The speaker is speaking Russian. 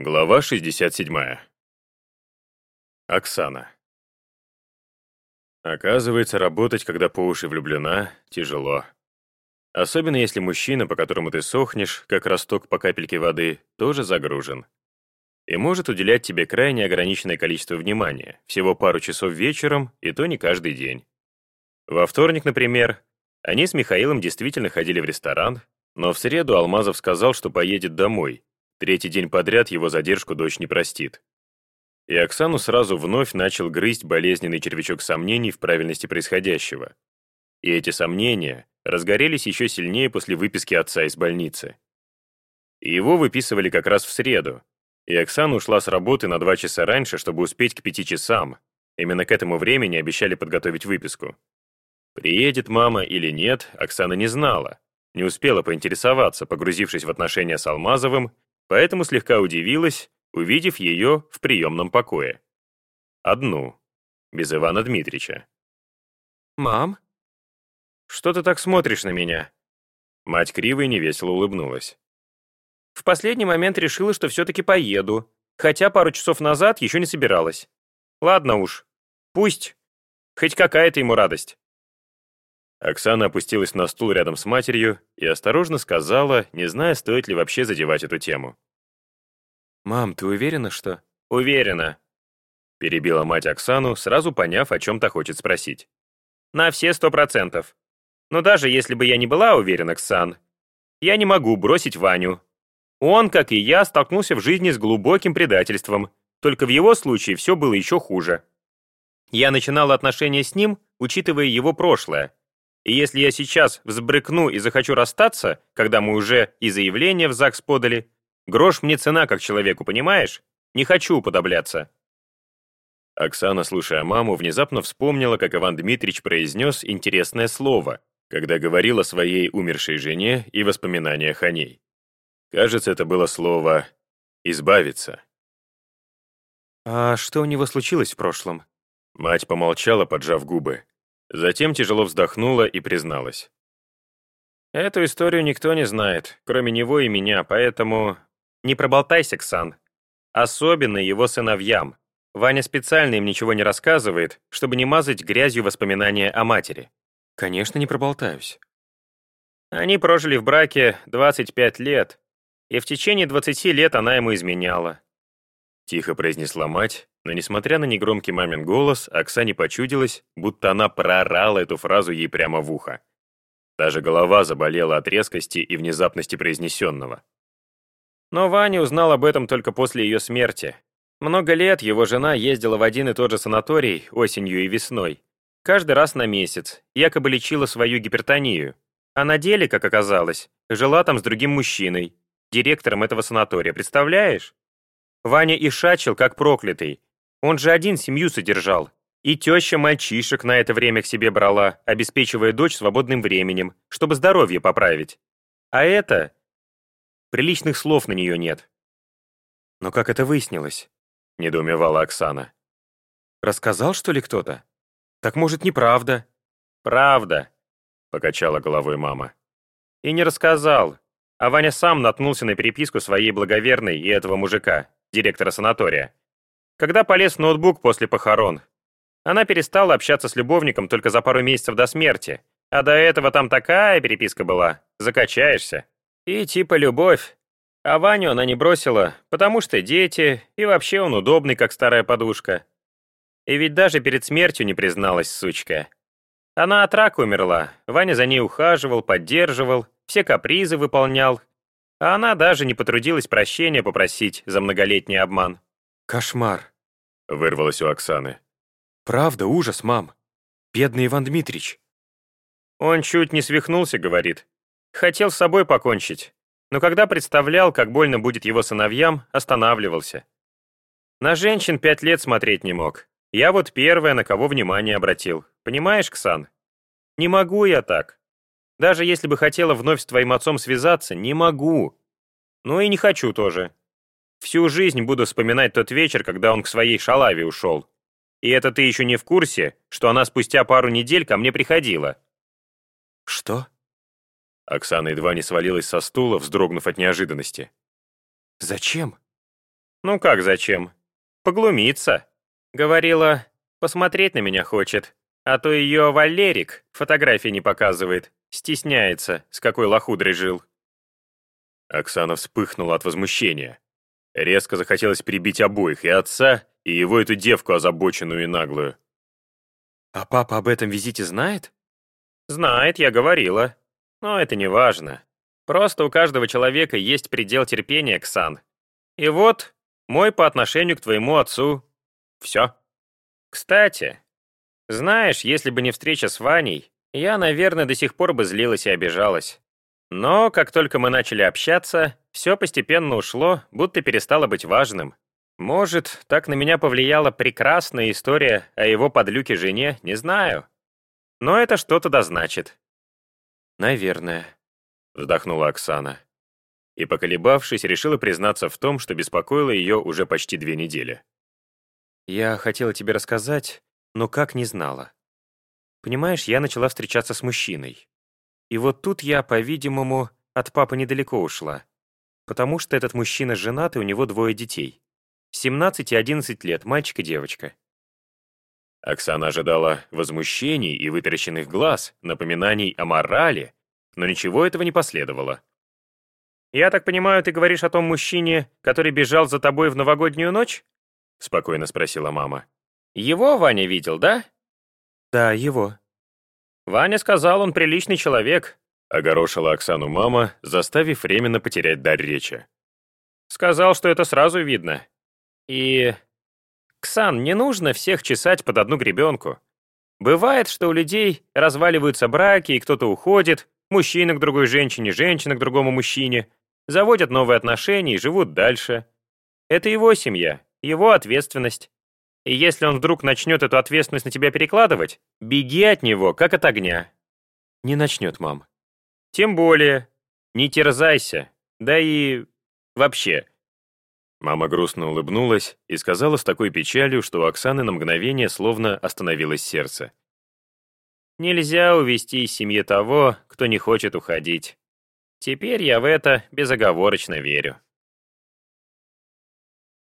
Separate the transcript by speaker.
Speaker 1: Глава 67. Оксана. Оказывается, работать, когда по уши влюблена, тяжело. Особенно если мужчина, по которому ты сохнешь, как росток по капельке воды, тоже загружен. И может уделять тебе крайне ограниченное количество внимания, всего пару часов вечером, и то не каждый день. Во вторник, например, они с Михаилом действительно ходили в ресторан, но в среду Алмазов сказал, что поедет домой, Третий день подряд его задержку дочь не простит. И Оксану сразу вновь начал грызть болезненный червячок сомнений в правильности происходящего. И эти сомнения разгорелись еще сильнее после выписки отца из больницы. Его выписывали как раз в среду, и Оксана ушла с работы на два часа раньше, чтобы успеть к пяти часам. Именно к этому времени обещали подготовить выписку. Приедет мама или нет, Оксана не знала. Не успела поинтересоваться, погрузившись в отношения с Алмазовым поэтому слегка удивилась, увидев ее в приемном покое. Одну, без Ивана Дмитрича.
Speaker 2: «Мам? Что ты так смотришь на меня?»
Speaker 1: Мать криво и невесело улыбнулась.
Speaker 2: «В последний момент решила, что все-таки поеду, хотя пару часов назад еще не собиралась. Ладно уж, пусть. Хоть какая-то ему радость».
Speaker 1: Оксана опустилась на стул рядом с матерью и осторожно сказала, не зная, стоит ли вообще задевать эту тему.
Speaker 2: «Мам, ты уверена, что...»
Speaker 1: «Уверена», — перебила мать Оксану, сразу поняв, о чем-то хочет спросить.
Speaker 2: «На все сто процентов. Но даже если бы я не была уверена, Ксан, я не могу бросить Ваню. Он, как и я, столкнулся в жизни с глубоким предательством, только в его случае все было еще хуже. Я начинала отношения с ним, учитывая его прошлое, и если я сейчас взбрыкну и захочу расстаться, когда мы уже и заявление в ЗАГС подали, грош мне цена как человеку, понимаешь? Не хочу уподобляться».
Speaker 1: Оксана, слушая маму, внезапно вспомнила, как Иван Дмитрич произнес интересное слово, когда говорил о своей умершей жене и воспоминаниях о ней. Кажется, это было слово «избавиться».
Speaker 2: «А что у него случилось в прошлом?»
Speaker 1: Мать помолчала, поджав губы. Затем тяжело вздохнула и призналась.
Speaker 2: «Эту историю никто не знает, кроме него и меня, поэтому не проболтайся, Ксан. Особенно его сыновьям. Ваня специально им ничего не рассказывает, чтобы не мазать грязью воспоминания о матери».
Speaker 1: «Конечно, не проболтаюсь».
Speaker 2: Они прожили в браке 25 лет, и в течение 20 лет она ему изменяла.
Speaker 1: Тихо произнесла мать, но, несмотря на негромкий мамин голос, Оксане почудилось, будто она проорала эту фразу ей прямо в ухо. Даже голова заболела от резкости и внезапности произнесенного.
Speaker 2: Но Ваня узнал об этом только после ее смерти. Много лет его жена ездила в один и тот же санаторий осенью и весной. Каждый раз на месяц, якобы лечила свою гипертонию. А на деле, как оказалось, жила там с другим мужчиной, директором этого санатория, представляешь? Ваня и шачил, как проклятый. Он же один семью содержал. И теща мальчишек на это время к себе брала, обеспечивая дочь свободным временем, чтобы здоровье поправить. А это... Приличных слов на нее нет.
Speaker 1: «Но как это выяснилось?» — недоумевала Оксана.
Speaker 2: «Рассказал, что ли, кто-то? Так, может, неправда?»
Speaker 1: «Правда», — покачала головой мама.
Speaker 2: «И не рассказал, а Ваня сам наткнулся на переписку своей благоверной и этого мужика директора санатория. Когда полез в ноутбук после похорон, она перестала общаться с любовником только за пару месяцев до смерти, а до этого там такая переписка была, закачаешься. И типа любовь. А Ваню она не бросила, потому что дети, и вообще он удобный, как старая подушка. И ведь даже перед смертью не призналась, сучка. Она от рака умерла, Ваня за ней ухаживал, поддерживал, все капризы выполнял, а она даже не потрудилась прощения попросить за многолетний обман.
Speaker 1: «Кошмар», — вырвалось у Оксаны.
Speaker 2: «Правда, ужас, мам. Бедный Иван Дмитрич». Он чуть не свихнулся, говорит. Хотел с собой покончить, но когда представлял, как больно будет его сыновьям, останавливался. На женщин пять лет смотреть не мог. Я вот первая, на кого внимание обратил. Понимаешь, Ксан? Не могу я так. Даже если бы хотела вновь с твоим отцом связаться, не могу. Ну и не хочу тоже. Всю жизнь буду вспоминать тот вечер, когда он к своей шалаве ушел. И это ты еще не в курсе, что она спустя пару недель ко мне приходила».
Speaker 1: «Что?» Оксана едва не свалилась со стула, вздрогнув от неожиданности.
Speaker 2: «Зачем?» Ну как зачем? Поглумиться. Говорила, посмотреть на меня хочет, а то ее Валерик фотографии не показывает, стесняется, с какой лохудрой жил.
Speaker 1: Оксана вспыхнула от возмущения. Резко захотелось прибить обоих, и отца, и его эту девку озабоченную и наглую.
Speaker 2: «А папа об этом визите знает?» «Знает, я говорила. Но это не важно. Просто у каждого человека есть предел терпения, Ксан. И вот мой по отношению к твоему отцу. Все. Кстати, знаешь, если бы не встреча с Ваней, я, наверное, до сих пор бы злилась и обижалась. Но как только мы начали общаться, все постепенно ушло, будто перестало быть важным. Может, так на меня повлияла прекрасная история о его подлюке жене, не знаю. Но это что-то да значит.
Speaker 1: «Наверное», — вздохнула Оксана. И, поколебавшись, решила признаться в том, что беспокоило ее уже почти две недели.
Speaker 2: «Я хотела тебе рассказать, но как не знала. Понимаешь, я начала встречаться с мужчиной. И вот тут я, по-видимому, от папы недалеко ушла. Потому что этот мужчина женат, и у него двое детей. 17 и 11 лет, мальчик и девочка.
Speaker 1: Оксана ожидала возмущений и вытаращенных глаз, напоминаний о морали, но ничего этого не последовало.
Speaker 2: «Я так понимаю, ты говоришь о том мужчине, который бежал за тобой в новогоднюю ночь?»
Speaker 1: — спокойно спросила мама.
Speaker 2: «Его Ваня видел, да?»
Speaker 1: «Да, его»,
Speaker 2: «Ваня сказал, он приличный человек», —
Speaker 1: огорошила Оксану мама, заставив временно потерять дар речи.
Speaker 2: «Сказал, что это сразу видно. И... Ксан, не нужно всех чесать под одну гребенку. Бывает, что у людей разваливаются браки, и кто-то уходит, мужчина к другой женщине, женщина к другому мужчине, заводят новые отношения и живут дальше. Это его семья, его ответственность. И если он вдруг начнет эту ответственность на тебя перекладывать, беги от него, как от огня.
Speaker 1: Не начнет, мам.
Speaker 2: Тем более. Не терзайся. Да и... вообще.
Speaker 1: Мама грустно улыбнулась и сказала с такой печалью, что у Оксаны на мгновение словно остановилось сердце.
Speaker 2: Нельзя увести из семьи того, кто не хочет уходить. Теперь я в это безоговорочно верю.